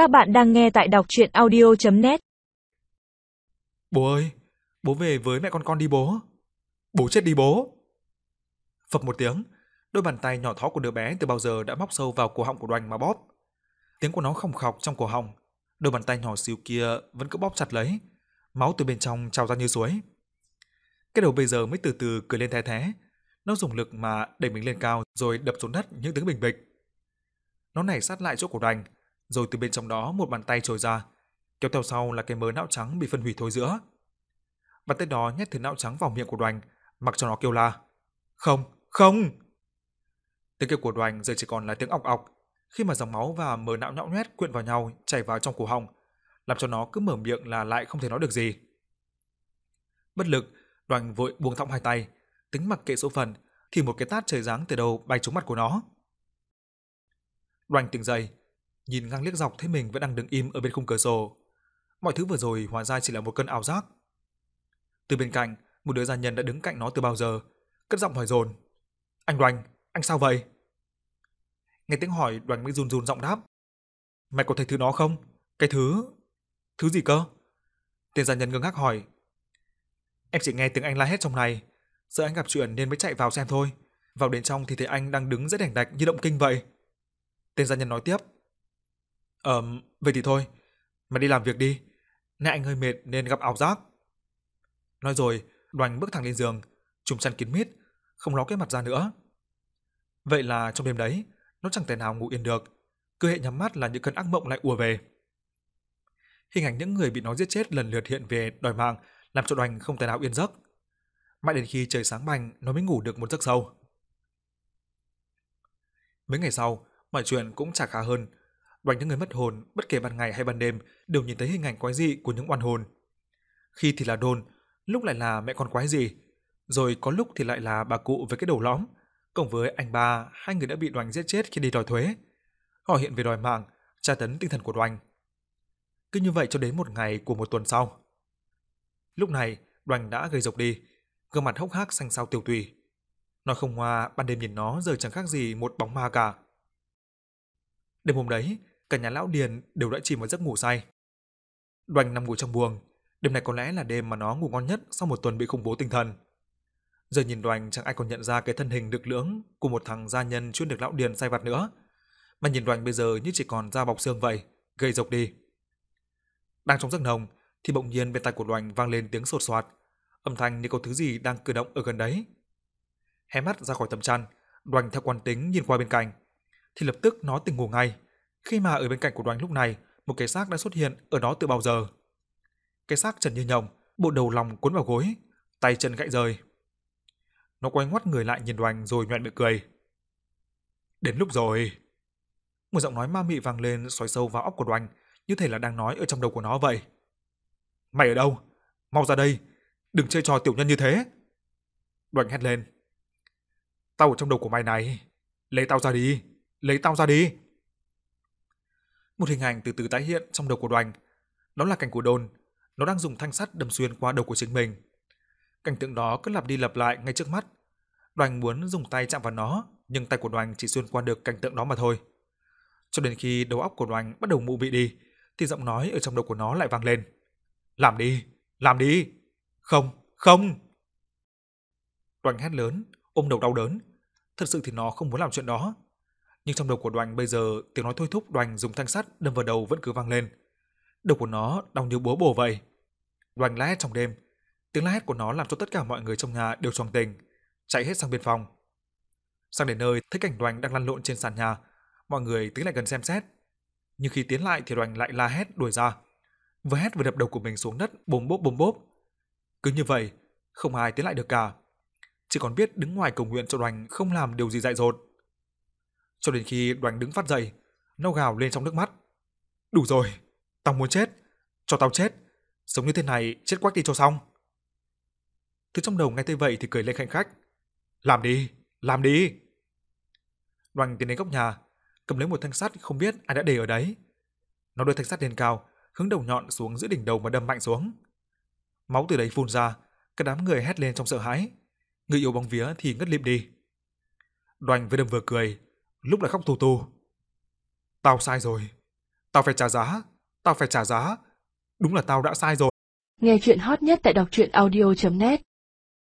Các bạn đang nghe tại đọc chuyện audio.net Bố ơi, bố về với mẹ con con đi bố. Bố chết đi bố. Phập một tiếng, đôi bàn tay nhỏ thó của đứa bé từ bao giờ đã móc sâu vào cổ họng của Đoành mà bóp. Tiếng của nó khòng khọc trong cổ họng, đôi bàn tay nhỏ xíu kia vẫn cứ bóp chặt lấy, máu từ bên trong trào ra như suối. Cái đầu bây giờ mới từ từ cười lên the thế, nó dùng lực mà đẩy mình lên cao rồi đập xuống đất những tiếng bình bịch. Nó nảy sát lại chỗ của Đoành, rồi từ bên trong đó một bàn tay trồi ra, kéo theo sau là cái mớ não trắng bị phân hủy thối giữa. Bàn tay đó nhét thứ não trắng vào miệng của Đoành, mặc cho nó kêu la. Không, không! Tiếng kêu của Đoành giờ chỉ còn là tiếng ọc ọc, khi mà dòng máu và mớ não nhão nhét quyện vào nhau chảy vào trong cổ họng, làm cho nó cứ mở miệng là lại không thể nói được gì. Bất lực, Đoành vội buông thõng hai tay, tính mặc kệ số phận, thì một cái tát trời giáng từ đầu bay trúng mặt của nó. Đoành tỉnh dậy, nhìn ngang liếc dọc thấy mình vẫn đang đứng im ở bên khung cửa sổ. Mọi thứ vừa rồi hóa ra chỉ là một cơn ảo giác. Từ bên cạnh, một đứa gia nhân đã đứng cạnh nó từ bao giờ, cất giọng hỏi dồn. Anh Đoành, anh sao vậy? Nghe tiếng hỏi Đoành mới run run giọng đáp. Mày có thấy thứ đó không? Cái thứ... Thứ gì cơ? Tên gia nhân ngơ ngác hỏi. Em chỉ nghe tiếng anh la hét trong này. Sợ anh gặp chuyện nên mới chạy vào xem thôi. Vào đến trong thì thấy anh đang đứng rất đảnh đạch như động kinh vậy. Tên gia nhân nói tiếp. Ờm, vậy thì thôi, mày đi làm việc đi. Nãy anh hơi mệt nên gặp ảo giác. Nói rồi, Đoành bước thẳng lên giường, trùm chăn kín mít, không ló cái mặt ra nữa. Vậy là trong đêm đấy, nó chẳng thể nào ngủ yên được, cứ hệ nhắm mắt là những cơn ác mộng lại ùa về. Hình ảnh những người bị nó giết chết lần lượt hiện về đòi mạng, làm cho Đoành không thể nào yên giấc. Mãi đến khi trời sáng bành, nó mới ngủ được một giấc sâu. Mấy ngày sau, mọi chuyện cũng chả khá hơn. Và những người mất hồn, bất kể ban ngày hay ban đêm, đều nhìn thấy hình ảnh quái dị của những oan hồn. Khi thì là đồn, lúc lại là mẹ con quái gì, rồi có lúc thì lại là bà cụ với cái đầu lõm, cộng với anh ba, hai người đã bị Đoành giết chết khi đi đòi thuế. Họ hiện về đòi mạng, tra tấn tinh thần của Đoành. Cứ như vậy cho đến một ngày của một tuần sau. Lúc này, Đoành đã gầy rộc đi, gương mặt hốc hác xanh xao tiêu tùy. Nói không hoa, ban đêm nhìn nó giờ chẳng khác gì một bóng ma cả. Đêm hôm đấy, cả nhà lão Điền đều đã chìm vào giấc ngủ say. Đoành nằm ngủ trong buồng, đêm này có lẽ là đêm mà nó ngủ ngon nhất sau một tuần bị khủng bố tinh thần. Giờ nhìn Đoành chẳng ai còn nhận ra cái thân hình lực lưỡng của một thằng gia nhân chuyên được lão Điền say vặt nữa, mà nhìn Đoành bây giờ như chỉ còn da bọc xương vậy, gầy rộc đi. Đang trong giấc nồng thì bỗng nhiên bên tai của Đoành vang lên tiếng sột soạt, âm thanh như có thứ gì đang cử động ở gần đấy. Hé mắt ra khỏi tấm chăn, Đoành theo quan tính nhìn qua bên cạnh, thì lập tức nó tỉnh ngủ ngay, khi mà ở bên cạnh của Đoành lúc này, một cái xác đã xuất hiện ở đó từ bao giờ. Cái xác trần như nhộng, bộ đầu lòng cuốn vào gối, tay chân gãy rời. Nó quay ngoắt người lại nhìn Đoành rồi nhọn miệng cười. Đến lúc rồi. Một giọng nói ma mị vang lên xoáy sâu vào óc của Đoành, như thể là đang nói ở trong đầu của nó vậy. Mày ở đâu? Mau ra đây, đừng chơi trò tiểu nhân như thế. Đoành hét lên. Tao ở trong đầu của mày này, lấy tao ra đi, lấy tao ra đi. Một hình ảnh từ từ tái hiện trong đầu của Đoành. Đó là cảnh của Đôn, nó đang dùng thanh sắt đâm xuyên qua đầu của chính mình. Cảnh tượng đó cứ lặp đi lặp lại ngay trước mắt. Đoành muốn dùng tay chạm vào nó, nhưng tay của Đoành chỉ xuyên qua được cảnh tượng đó mà thôi. Cho đến khi đầu óc của Đoành bắt đầu mụ bị đi, thì giọng nói ở trong đầu của nó lại vang lên. Làm đi, làm đi. Không, không. Đoành hét lớn, ôm đầu đau đớn. Thật sự thì nó không muốn làm chuyện đó. Nhưng trong đầu của Đoành bây giờ tiếng nói thôi thúc Đoành dùng thanh sắt đâm vào đầu vẫn cứ vang lên. Đầu của nó đau như búa bổ vậy. Đoành la hét trong đêm. Tiếng la hét của nó làm cho tất cả mọi người trong nhà đều choàng tỉnh, chạy hết sang bên phòng. Sang đến nơi thấy cảnh Đoành đang lăn lộn trên sàn nhà, mọi người tiến lại gần xem xét. Nhưng khi tiến lại thì Đoành lại la hét đuổi ra. Vừa hét vừa đập đầu của mình xuống đất bồm bốp bồm bốp. Cứ như vậy, không ai tiến lại được cả. Chỉ còn biết đứng ngoài cầu nguyện cho Đoành không làm điều gì dại dột. Cho đến khi Đoành đứng phát dậy, nó gào lên trong nước mắt. Đủ rồi, tao muốn chết, cho tao chết, sống như thế này chết quách đi cho xong. Thứ trong đầu nghe thấy vậy thì cười lên khanh khách. Làm đi, làm đi. Đoành tiến đến góc nhà, cầm lấy một thanh sắt không biết ai đã để ở đấy. Nó đưa thanh sắt lên cao, hướng đầu nhọn xuống giữa đỉnh đầu mà đâm mạnh xuống. Máu từ đấy phun ra, cả đám người hét lên trong sợ hãi. Người yêu bóng vía thì ngất lịm đi. Đoành vừa đâm vừa cười, lúc lại khóc tù tù. Tao sai rồi, Tao phải trả giá, tao phải trả giá. Đúng là tao đã sai rồi. Nghe chuyện hot nhất tại đọc truyện audio.net